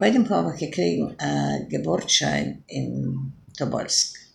Bei dem Papa er gekriegen ein äh, Geburtschein in Tobolsk.